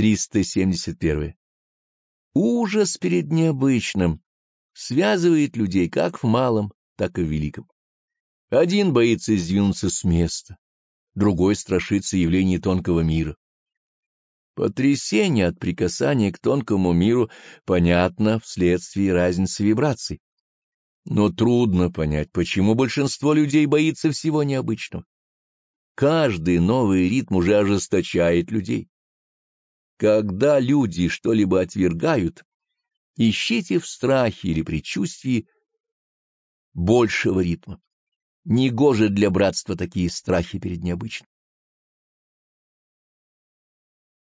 371. Ужас перед необычным связывает людей как в малом, так и в великом. Один боится сдвинуться с места, другой страшится явлений тонкого мира. Потрясение от прикасания к тонкому миру понятно вследствие разницы вибраций. Но трудно понять, почему большинство людей боится всего необычного. Каждый новый ритм уже ожесточает людей. Когда люди что-либо отвергают, ищите в страхе или предчувствии большего ритма. Негоже для братства такие страхи перед необычным.